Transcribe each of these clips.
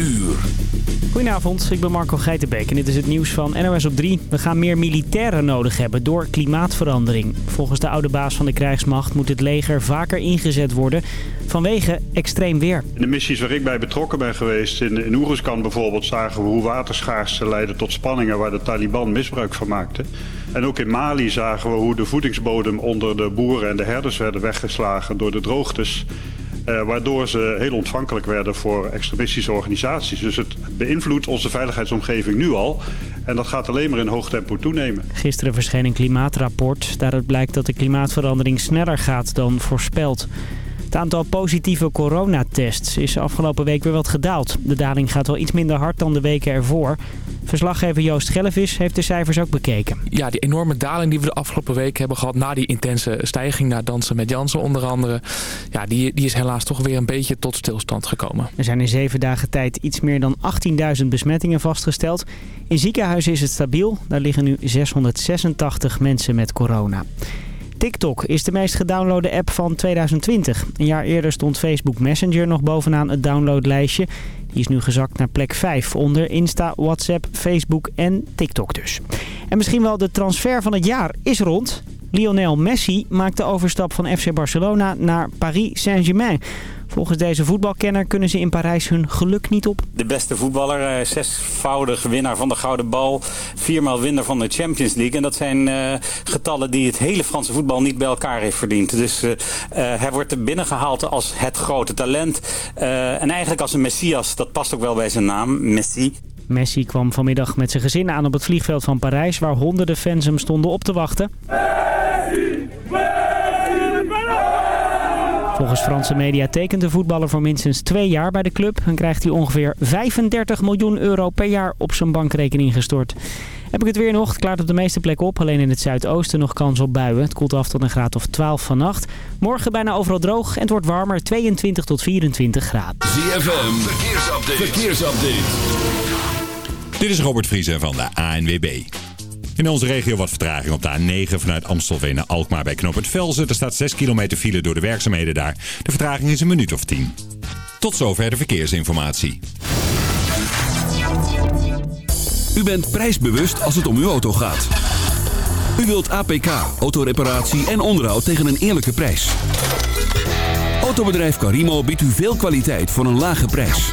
uur. Goedenavond, ik ben Marco Geitenbeek en dit is het nieuws van NOS op 3. We gaan meer militairen nodig hebben door klimaatverandering. Volgens de oude baas van de krijgsmacht moet het leger vaker ingezet worden vanwege extreem weer. In de missies waar ik bij betrokken ben geweest, in, in Oeruzkan bijvoorbeeld, zagen we hoe waterschaarste leidde tot spanningen waar de Taliban misbruik van maakte. En ook in Mali zagen we hoe de voedingsbodem onder de boeren en de herders werden weggeslagen door de droogtes. Eh, waardoor ze heel ontvankelijk werden voor extremistische organisaties. Dus het beïnvloedt onze veiligheidsomgeving nu al. En dat gaat alleen maar in hoog tempo toenemen. Gisteren verscheen een klimaatrapport. Daaruit blijkt dat de klimaatverandering sneller gaat dan voorspeld. Het aantal positieve coronatests is afgelopen week weer wat gedaald. De daling gaat wel iets minder hard dan de weken ervoor. Verslaggever Joost Gellevis heeft de cijfers ook bekeken. Ja, die enorme daling die we de afgelopen week hebben gehad... na die intense stijging naar Dansen met Jansen onder andere... ja, die, die is helaas toch weer een beetje tot stilstand gekomen. Er zijn in zeven dagen tijd iets meer dan 18.000 besmettingen vastgesteld. In ziekenhuizen is het stabiel. Daar liggen nu 686 mensen met corona. TikTok is de meest gedownloade app van 2020. Een jaar eerder stond Facebook Messenger nog bovenaan het downloadlijstje. Die is nu gezakt naar plek 5 onder Insta, WhatsApp, Facebook en TikTok dus. En misschien wel de transfer van het jaar is rond. Lionel Messi maakt de overstap van FC Barcelona naar Paris Saint-Germain. Volgens deze voetbalkenner kunnen ze in Parijs hun geluk niet op. De beste voetballer, eh, zesvoudig winnaar van de Gouden Bal, viermaal winnaar van de Champions League. En dat zijn uh, getallen die het hele Franse voetbal niet bij elkaar heeft verdiend. Dus uh, hij wordt er binnengehaald als het grote talent. en eigenlijk als een messias, dat past ook wel bij zijn naam, Messi. Messi kwam vanmiddag met zijn gezin aan op het vliegveld van Parijs... waar honderden fans hem stonden op te wachten. Volgens Franse media tekent de voetballer voor minstens twee jaar bij de club... en krijgt hij ongeveer 35 miljoen euro per jaar op zijn bankrekening gestort. Heb ik het weer nog? Het klaart op de meeste plekken op. Alleen in het zuidoosten nog kans op buien. Het koelt af tot een graad of 12 vannacht. Morgen bijna overal droog en het wordt warmer. 22 tot 24 graden. ZFM, verkeersupdate. verkeersupdate. Dit is Robert Vriezen van de ANWB. In onze regio wat vertraging op de A9 vanuit Amstelveen naar Alkmaar bij knooppunt Velzen. Er staat 6 kilometer file door de werkzaamheden daar. De vertraging is een minuut of 10. Tot zover de verkeersinformatie. U bent prijsbewust als het om uw auto gaat. U wilt APK, autoreparatie en onderhoud tegen een eerlijke prijs. Autobedrijf Carimo biedt u veel kwaliteit voor een lage prijs.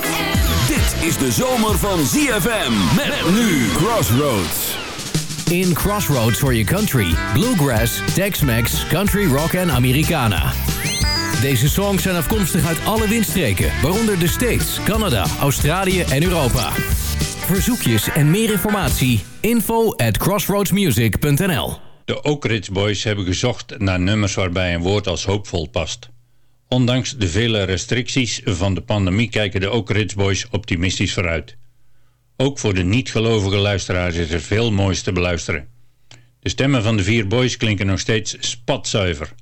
Is de zomer van ZFM. Met nu Crossroads. In Crossroads for your country. Bluegrass, Tex-Mex, Country Rock en Americana. Deze songs zijn afkomstig uit alle windstreken, waaronder de States, Canada, Australië en Europa. Verzoekjes en meer informatie, info at crossroadsmusic.nl De Oak Ridge Boys hebben gezocht naar nummers waarbij een woord als hoopvol past. Ondanks de vele restricties van de pandemie kijken de Oak Ridge Boys optimistisch vooruit. Ook voor de niet-gelovige luisteraars is er veel moois te beluisteren. De stemmen van de vier boys klinken nog steeds spatzuiver.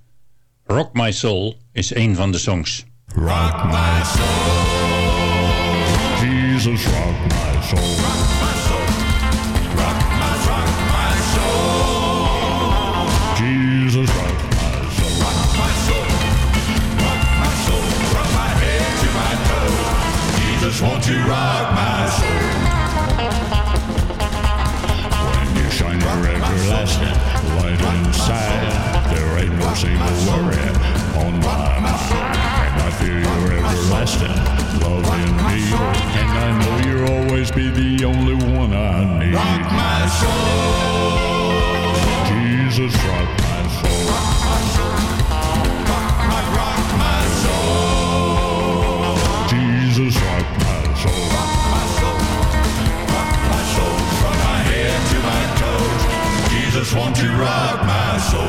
Rock My Soul is een van de songs. Rock my soul. Jesus, rock my soul. You rock my soul? When you shine your everlasting light inside, there ain't no single worry on my mind. And I feel your everlasting love in me. And I know you'll always be the only one I need. Rock my soul. Jesus, rock Just want you you rock my soul?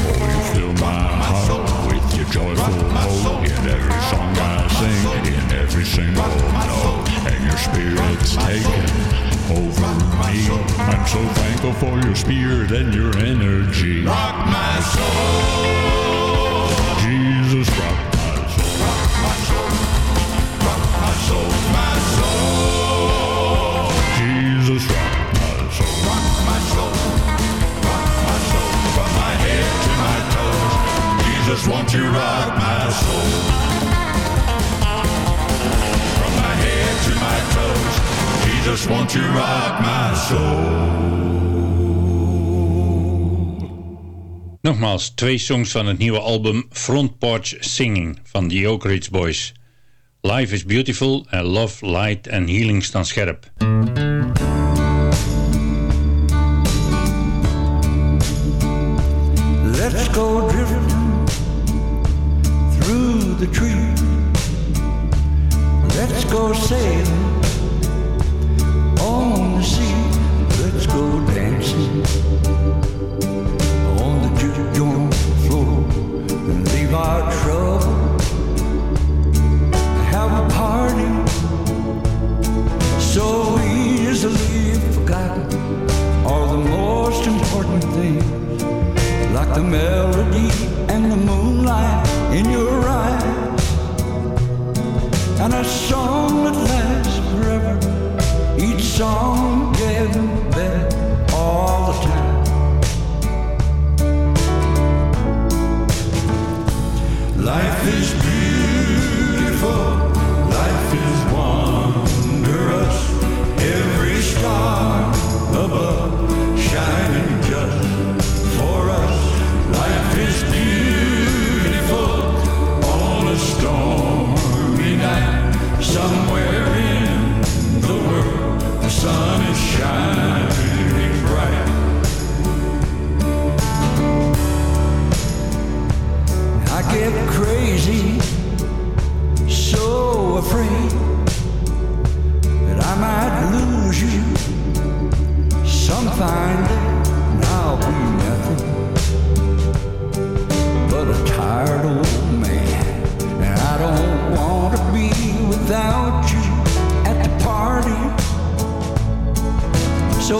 Oh, you fill my heart with your joyful hope in every song I sing, in every single note, and your spirit's taken over me. I'm so thankful for your spirit and your energy. Rock my soul. Jesus, want you rock my soul? From my head to my toes, Jesus, want you rock my soul? Nogmaals, twee songs van het nieuwe album Front Porch Singing van The Oak Ridge Boys. Life is Beautiful en Love, Light and Healing staan scherp.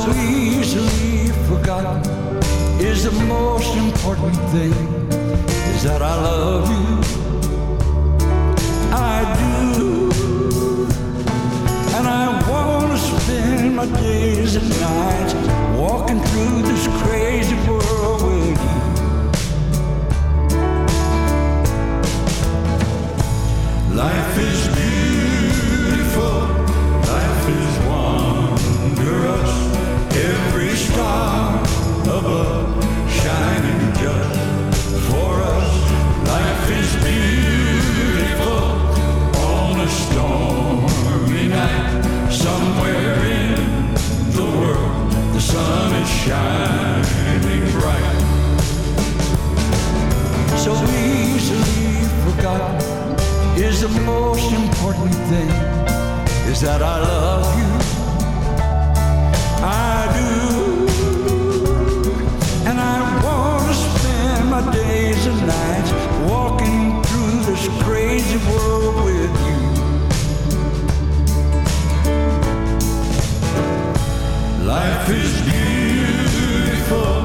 so easily forgotten is the most important thing is that I love you. I do. And I want to spend my days and nights walking through this crazy world with you. Life is shining bright. So easily forgotten is the most important thing is that I love you. I do. And I want to spend my days and nights walking through this crazy world with you. Life is Oh.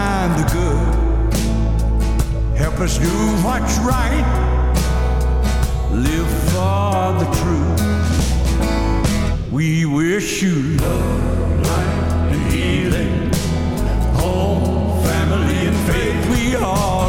Find the good. Help us do what's right. Live for the truth. We wish you love, light, and healing. Home, family, and faith. We all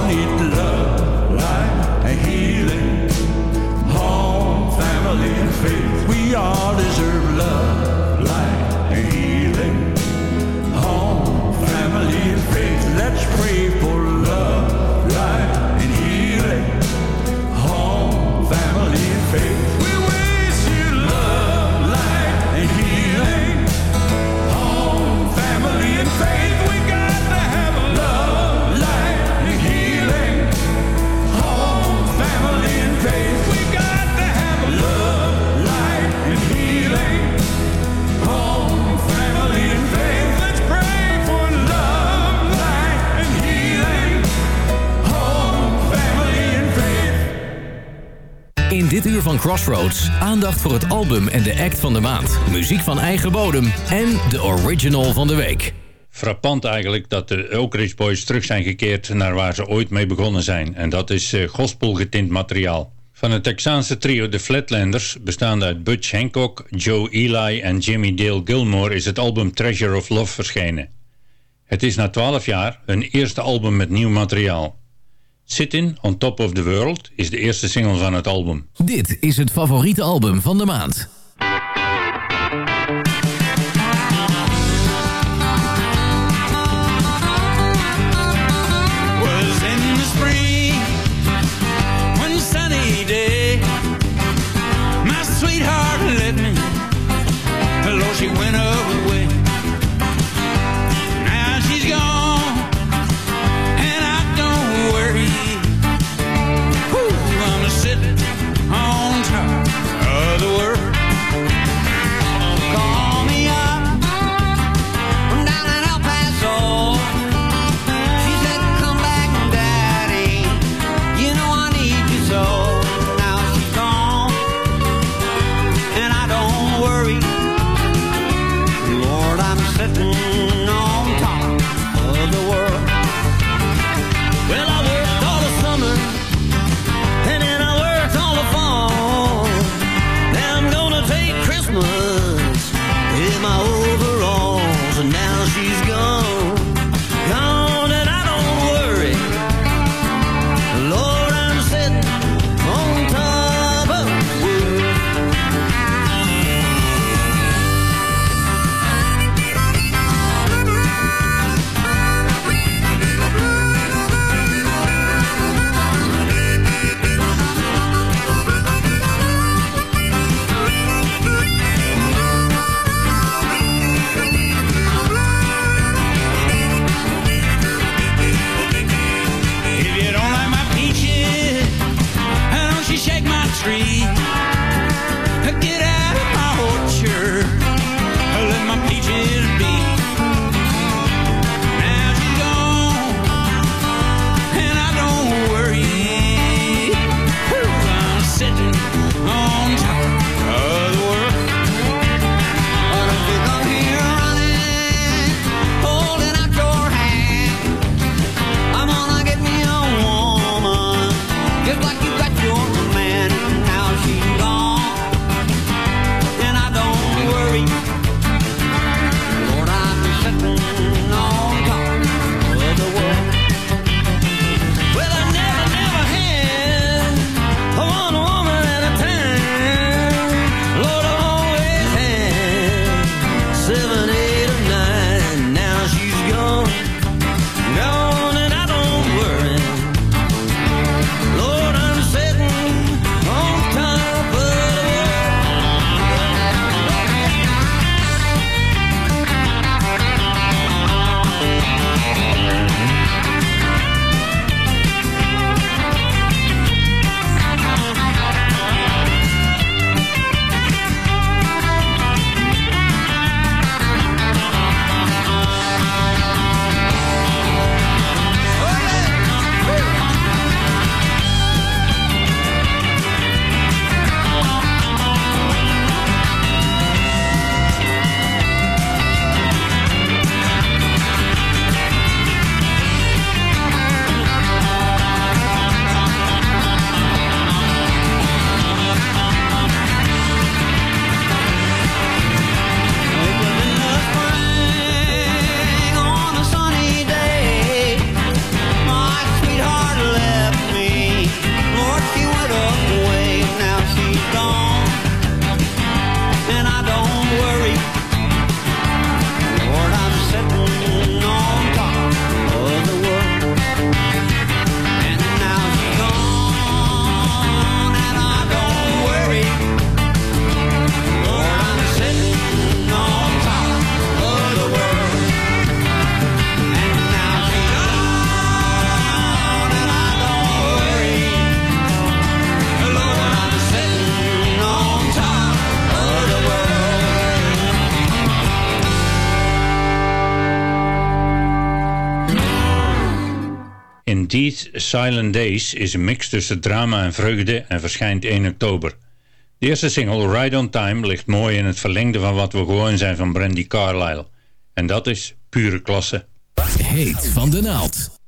van Crossroads aandacht voor het album en de act van de maand. Muziek van eigen bodem en de original van de week. Frappant eigenlijk dat de Oak Boys terug zijn gekeerd naar waar ze ooit mee begonnen zijn. En dat is eh, gospelgetint materiaal. Van het Texaanse trio de Flatlanders, bestaande uit Butch Hancock, Joe Eli en Jimmy Dale Gilmore, is het album Treasure of Love verschenen. Het is na 12 jaar hun eerste album met nieuw materiaal. Sittin' on Top of the World is de eerste single van het album. Dit is het favoriete album van de maand. was in the Silent Days is een mix tussen drama en vreugde en verschijnt 1 oktober. De eerste single Ride On Time ligt mooi in het verlengde van wat we gewoon zijn van Brandy Carlyle. En dat is pure klasse. Heet van de naald.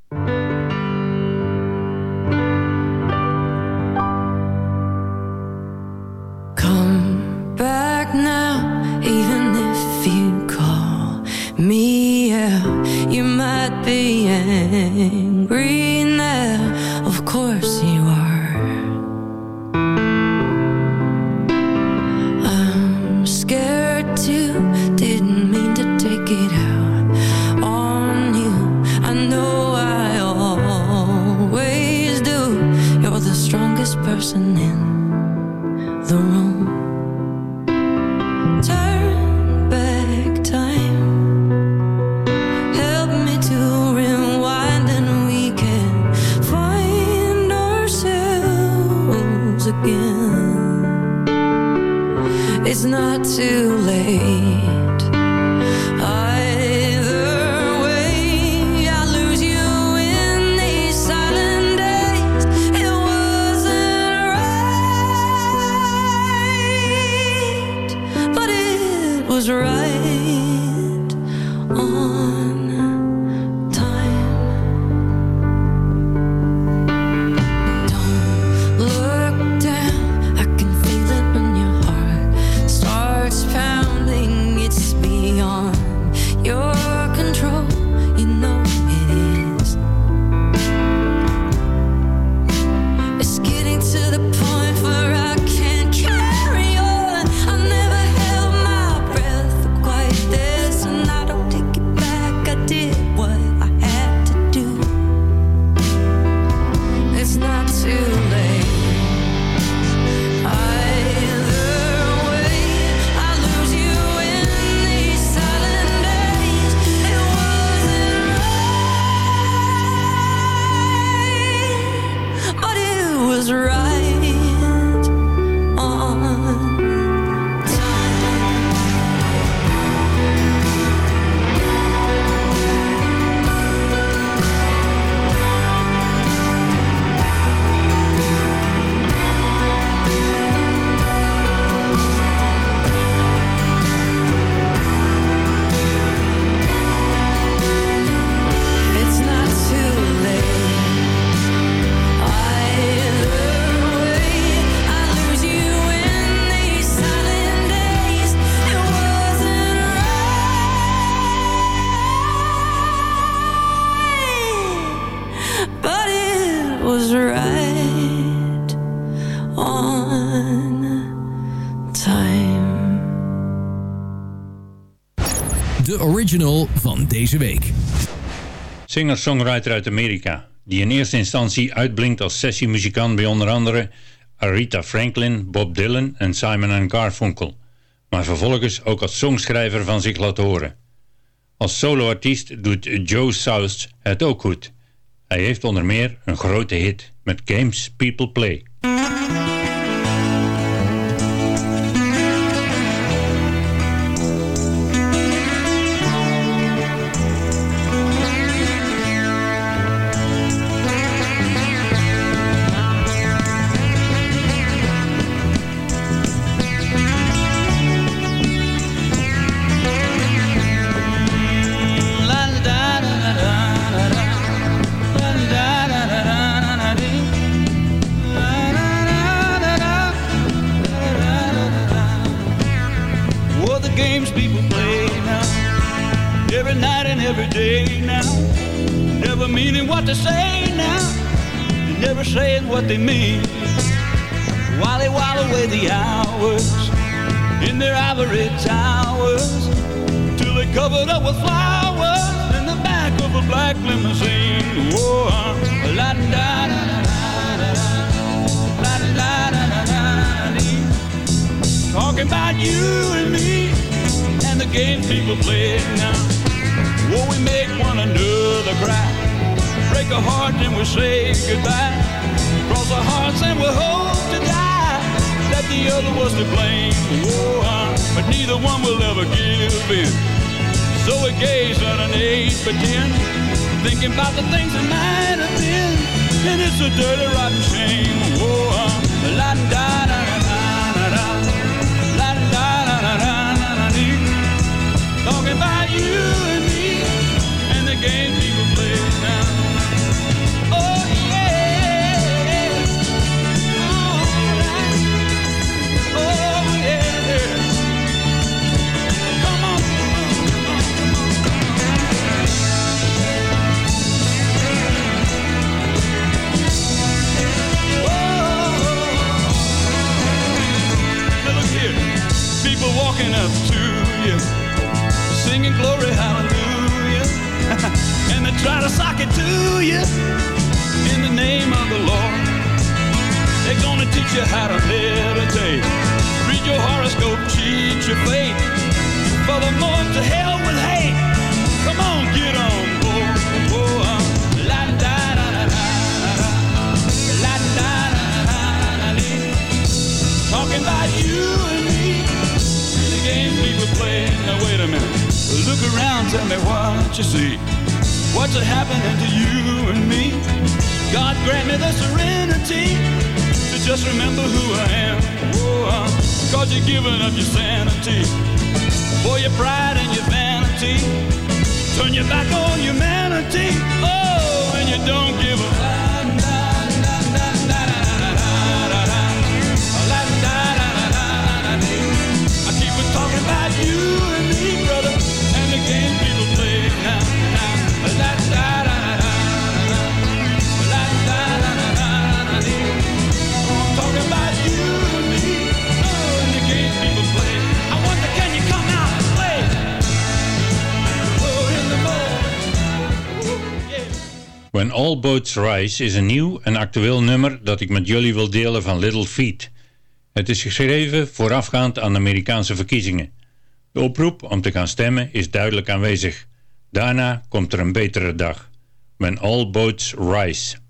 Come back now, even if you call me. You might be angry the room. week. Singer-songwriter uit Amerika, die in eerste instantie uitblinkt als sessiemuzikant bij onder andere Arita Franklin, Bob Dylan en Simon Garfunkel, maar vervolgens ook als songschrijver van zich laat horen. Als soloartiest doet Joe South het ook goed. Hij heeft onder meer een grote hit met Games People Play. Let's Rise is een nieuw en actueel nummer dat ik met jullie wil delen van Little Feet. Het is geschreven voorafgaand aan de Amerikaanse verkiezingen. De oproep om te gaan stemmen is duidelijk aanwezig. Daarna komt er een betere dag. When all boats rise.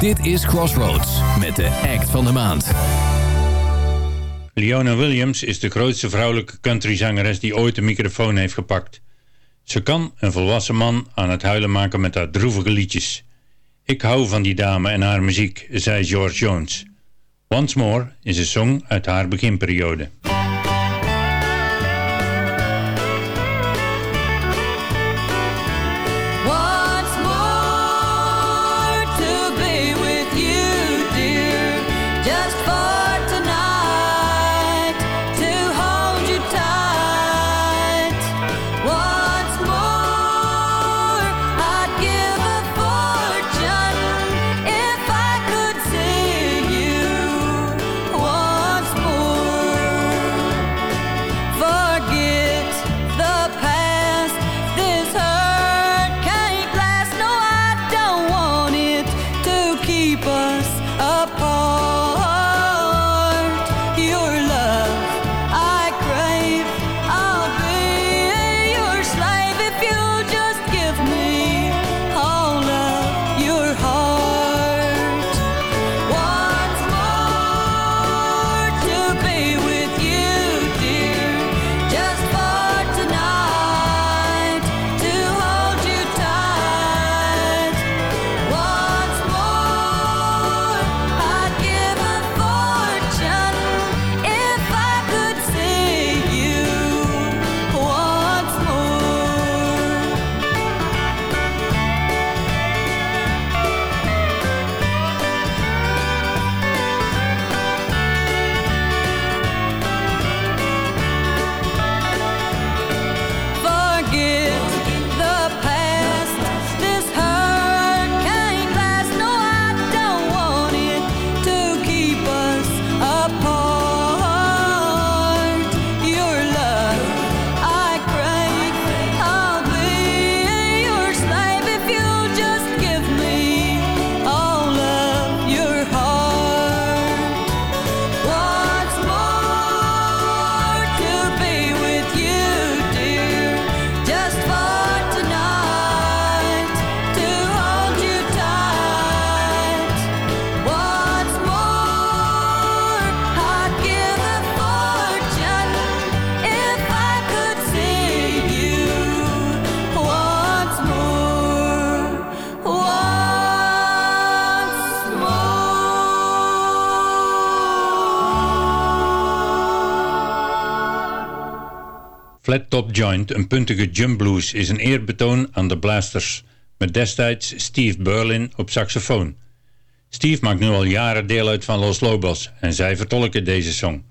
Dit is Crossroads met de act van de maand. Leona Williams is de grootste vrouwelijke countryzangeres die ooit de microfoon heeft gepakt. Ze kan een volwassen man aan het huilen maken met haar droevige liedjes. Ik hou van die dame en haar muziek, zei George Jones. Once More is een song uit haar beginperiode. Joint, een puntige jump blues, is een eerbetoon aan de blasters, met destijds Steve Berlin op saxofoon. Steve maakt nu al jaren deel uit van Los Lobos en zij vertolken deze song.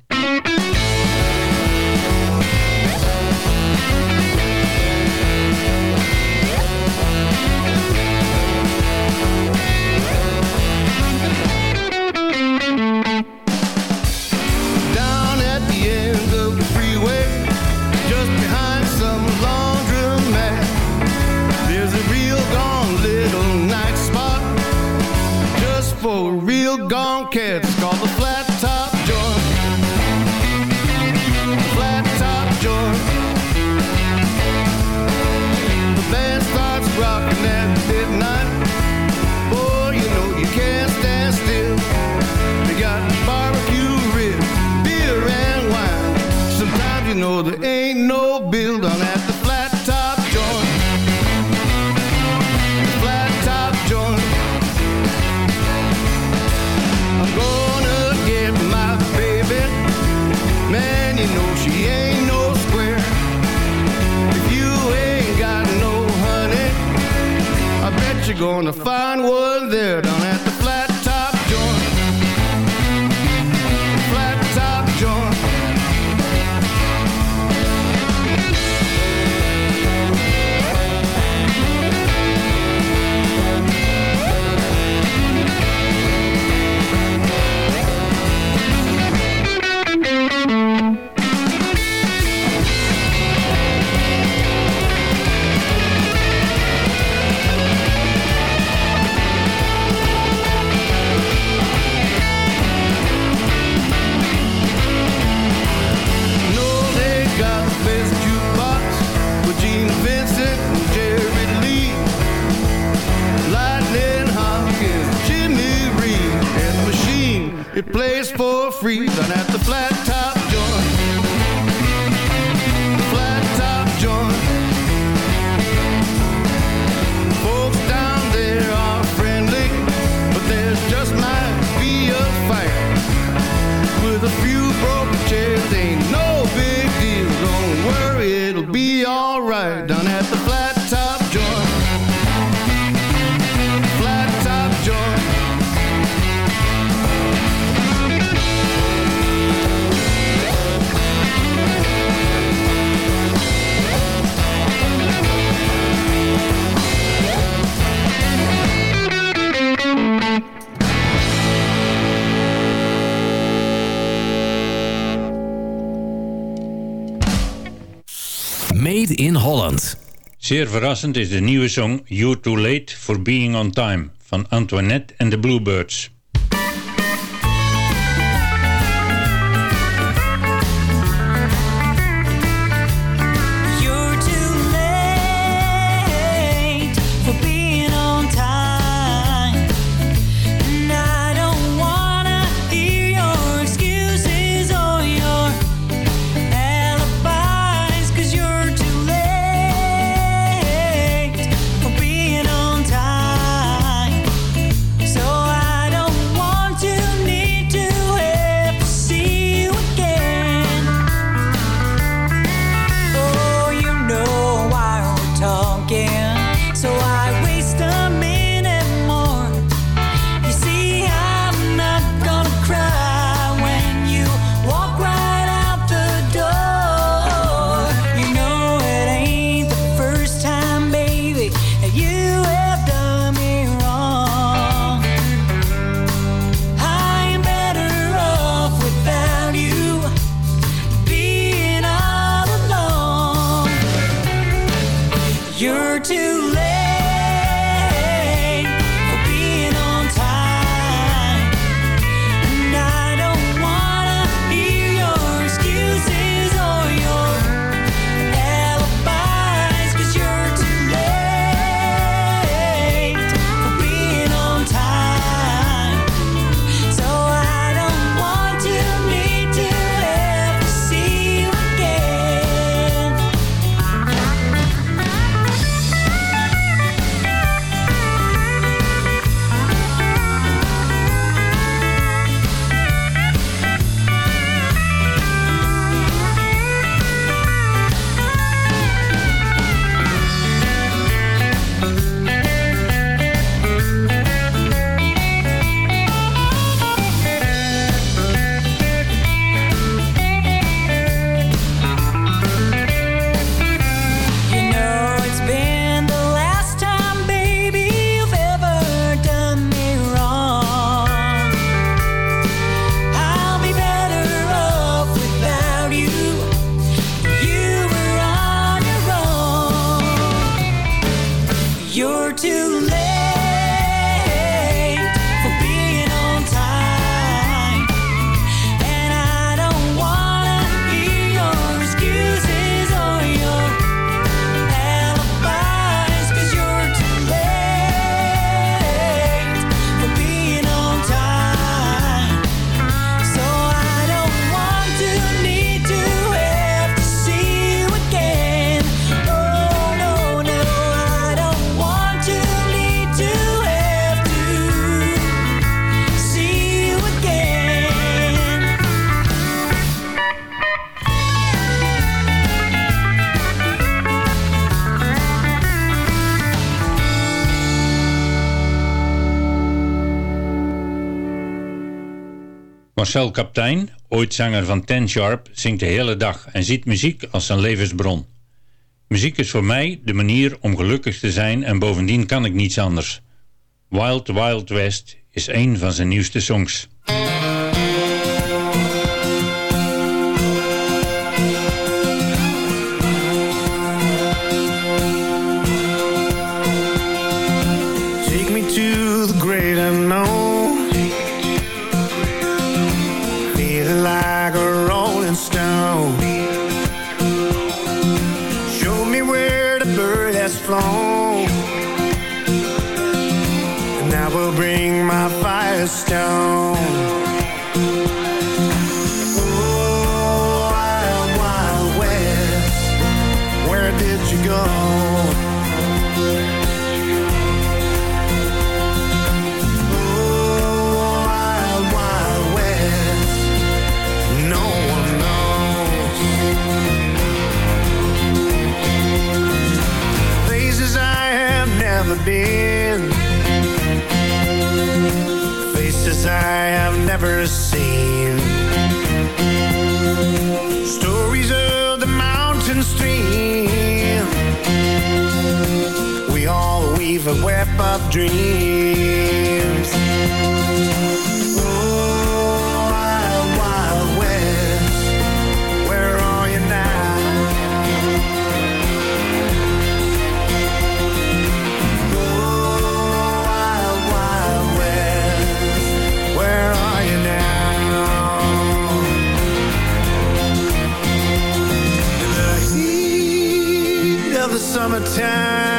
Holland. Zeer verrassend is de nieuwe song You're Too Late for Being on Time van Antoinette and the Bluebirds. Marcel Kaptein, ooit zanger van Ten Sharp, zingt de hele dag en ziet muziek als zijn levensbron. Muziek is voor mij de manier om gelukkig te zijn en bovendien kan ik niets anders. Wild Wild West is een van zijn nieuwste songs. Of dreams. Oh, wild, wild west, where are you now? Oh, wild, wild west, where are you now? In the heat of the summertime,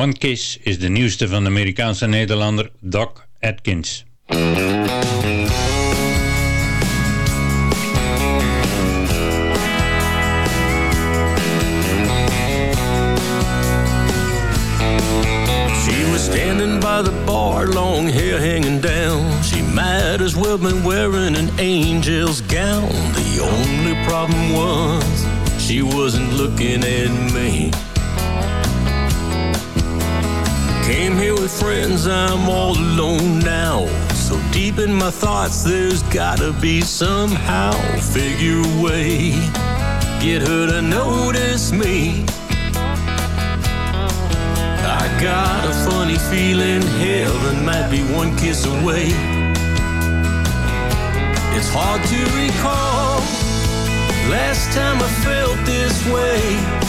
One Kiss is de nieuwste van de Amerikaanse Nederlander Doc Atkins. She was standing by the bar, long hair hanging down. She might as well been wearing an angel's gown. The only problem was she wasn't looking at me. Friends, I'm all alone now. So deep in my thoughts, there's gotta be somehow figure a way. Get her to notice me. I got a funny feeling heaven might be one kiss away. It's hard to recall last time I felt this way.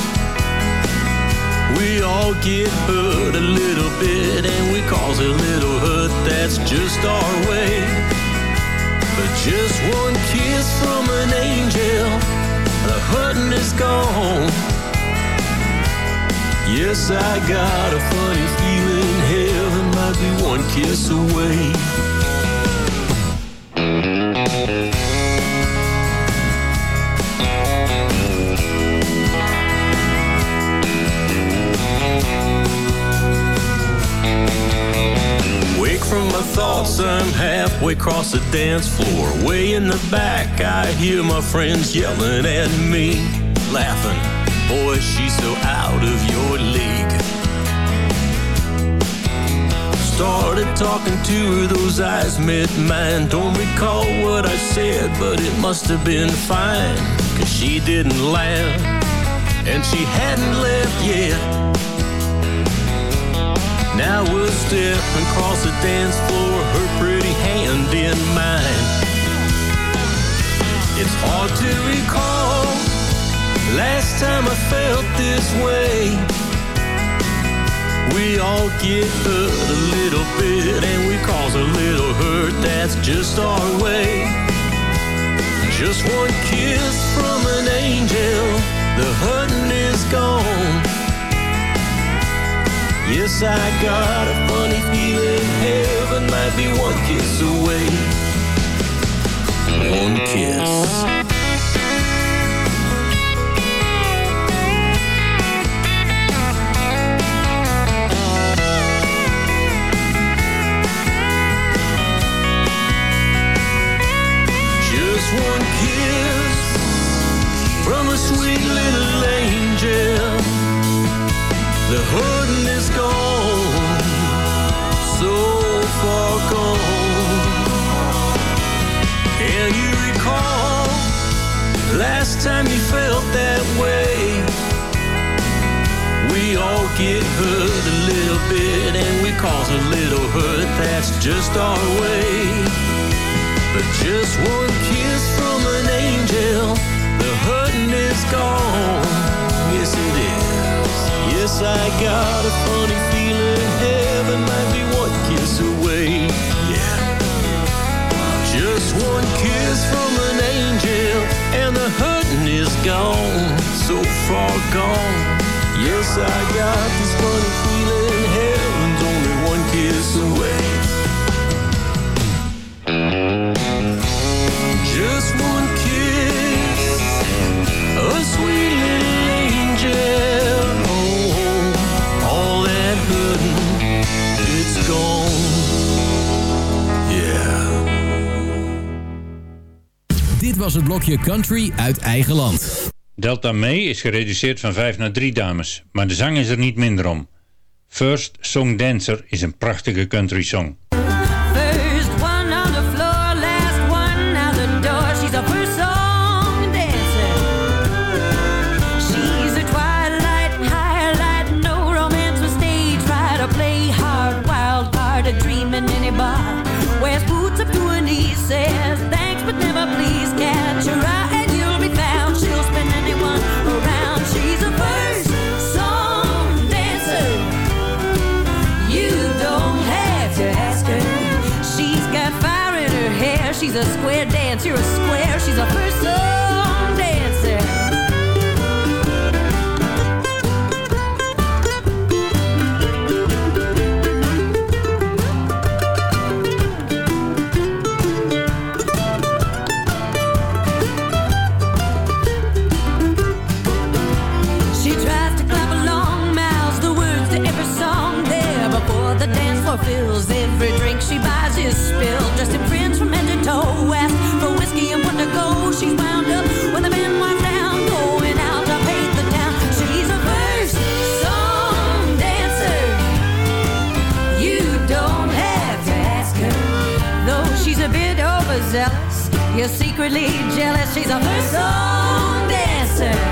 We all get hurt a little bit and we cause a little hurt, that's just our way. But just one kiss from an angel, the hurting is gone. Yes, I got a funny feeling heaven might be one kiss away. From my thoughts, I'm halfway across the dance floor. Way in the back, I hear my friends yelling at me, laughing. Boy, she's so out of your league. started talking to her, those eyes met mine. Don't recall what I said, but it must have been fine. Cause she didn't laugh, and she hadn't left yet. Now we're stepping across the dance floor, her pretty hand in mine. It's hard to recall last time I felt this way. We all get hurt a little bit and we cause a little hurt, that's just our way. Just one kiss from an angel, the hurting is gone. Yes, I got a funny feeling heaven might be one kiss away. One kiss. Just one kiss from a sweet little angel. The hurting last time you felt that way? We all get hurt a little bit and we cause a little hurt, that's just our way. But just one kiss from an angel, the hurting is gone. Yes, it is. Yes, I got a funny feeling heaven might be one One kiss from an angel, and the hurting is gone. So far gone. Yes, I got this funny feeling heaven's only one kiss away. Was het blokje Country uit eigen land. Delta May is gereduceerd van vijf naar drie dames, maar de zang is er niet minder om. First Song Dancer is een prachtige country song. You're secretly jealous. She's a first song dancer.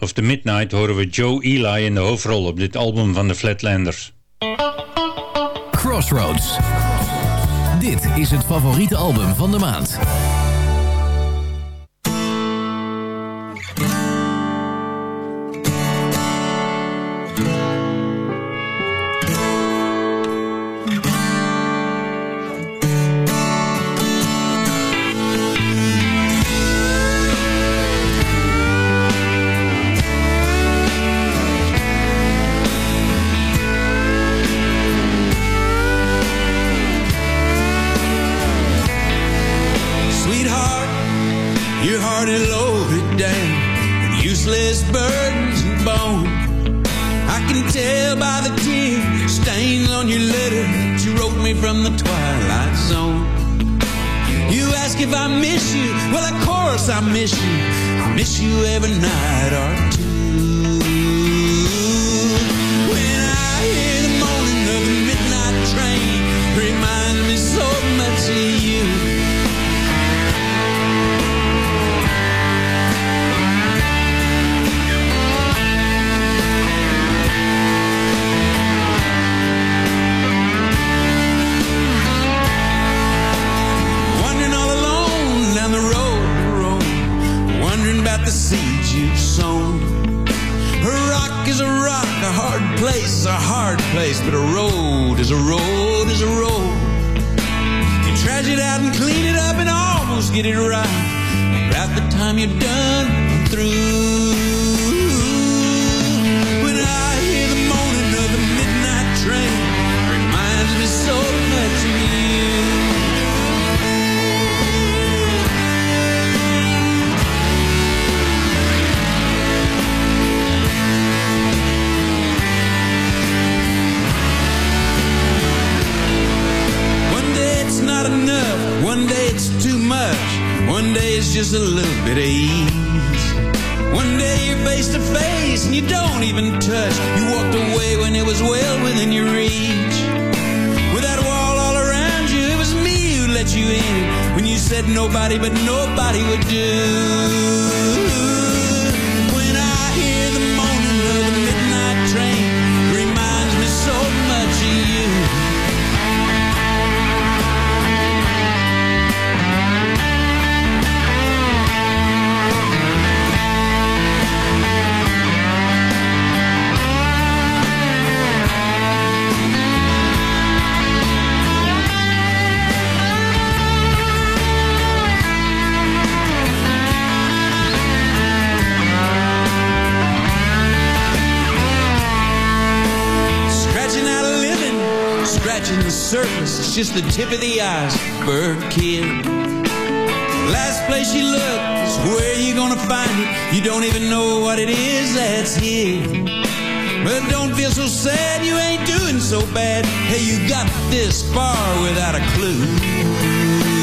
Of the Midnight horen we Joe Eli in de hoofdrol op dit album van de Flatlanders. Crossroads. Dit is het favoriete album van de maand. Just the tip of the iceberg, kid. Last place you look is where you're gonna find it. You don't even know what it is that's here. But don't feel so sad, you ain't doing so bad. Hey, you got this far without a clue.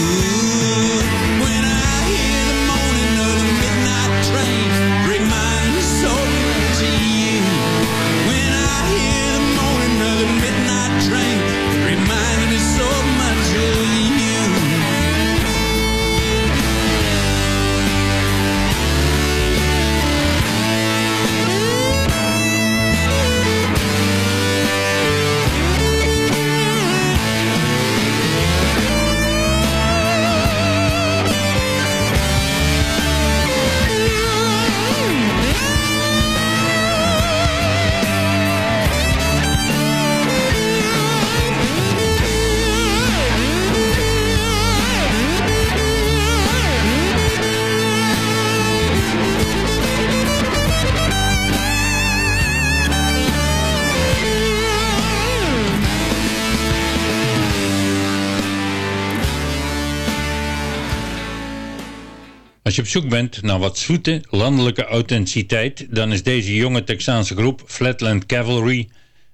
Als je op zoek bent naar wat zoete landelijke authenticiteit, dan is deze jonge Texaanse groep Flatland Cavalry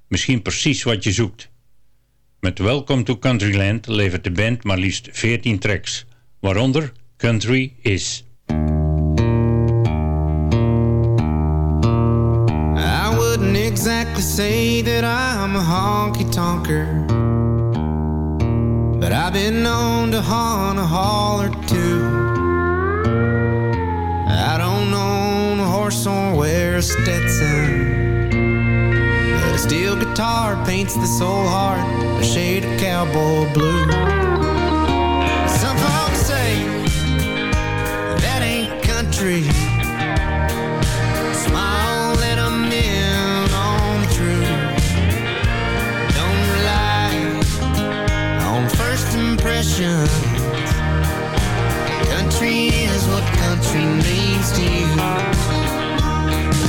misschien precies wat je zoekt. Met Welcome to Countryland levert de band maar liefst 14 tracks, waaronder Country Is. Exactly say that I'm a honky tonker, but I've been known to haunt a or two. I don't own a horse or wear a Stetson, but I Steel guitar paints this old heart a shade of cowboy blue.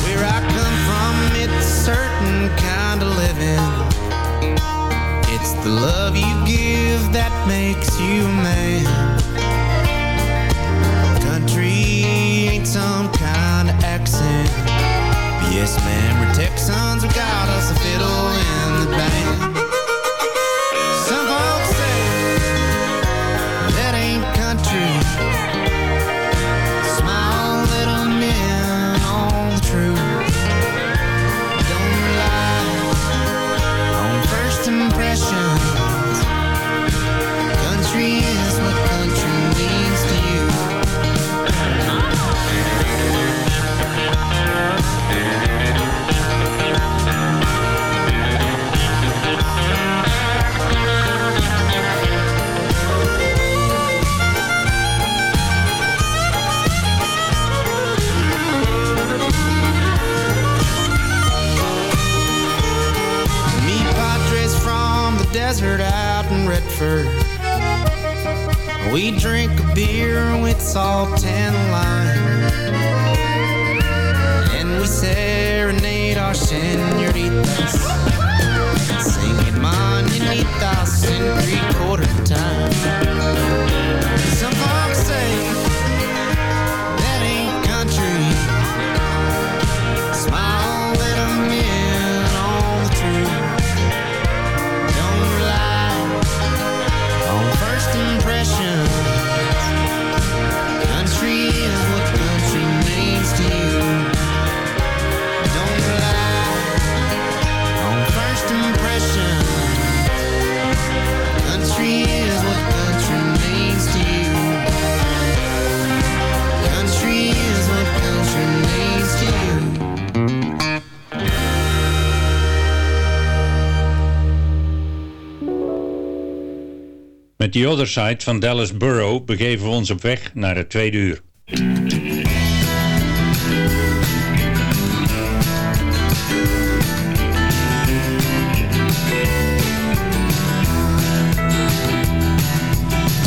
Where I come from, it's a certain kind of living. It's the love you give that makes you a man. Country ain't some kind of accent. Man, we're Texans, we got us a fiddle in the band. Redford. We drink a beer with salt and lime. And we serenade our senoritas. Singing Mananitas in three-quarter time. The Other Side van Dallas Burrow begeven we ons op weg naar het tweede uur.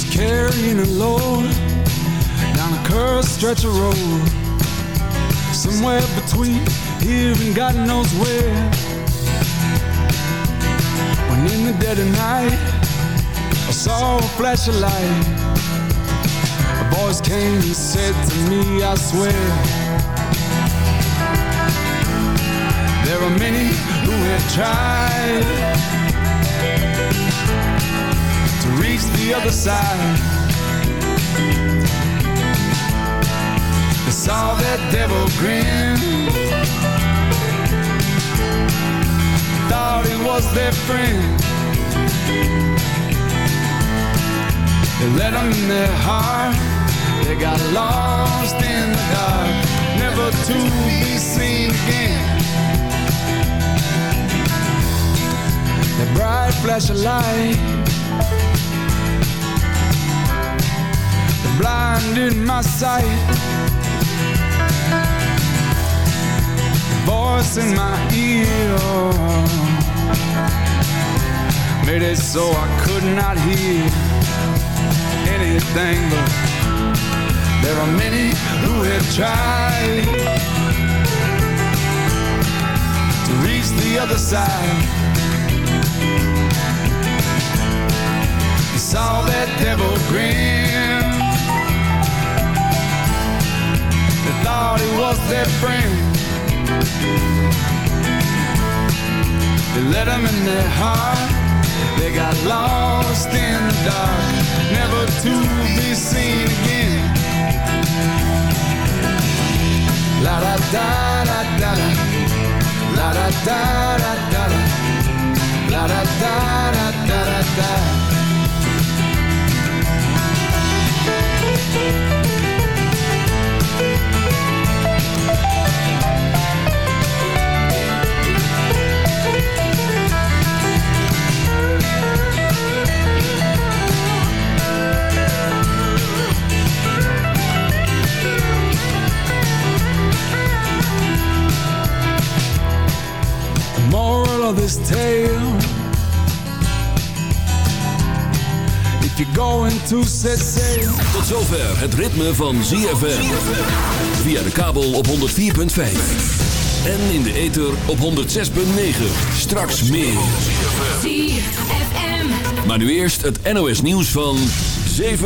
carrying a load down a curved stretch of road. Somewhere between here and God knows where. When in the dead of night, I saw a flash of light. A voice came and said to me, I swear. There are many who have tried to reach the other side. They saw that devil grin. Thought he was their friend. They let him in their heart. They got lost in the dark, never to be seen again. The bright flash of light blinded my sight. The voice in my ear made it so I could not hear anything. But there are many who have tried to reach the other side. You saw that devil grin. They thought he was their friend. They let him in their heart. They got lost in the dark, never to be seen again. La da da da da da, la da da da da da, la da da da da da da. this tale. If set Tot zover het ritme van ZFM Via de kabel op 104.5 En in de ether op 106.9 Straks meer. ZFM Maar nu eerst het NOS nieuws van 7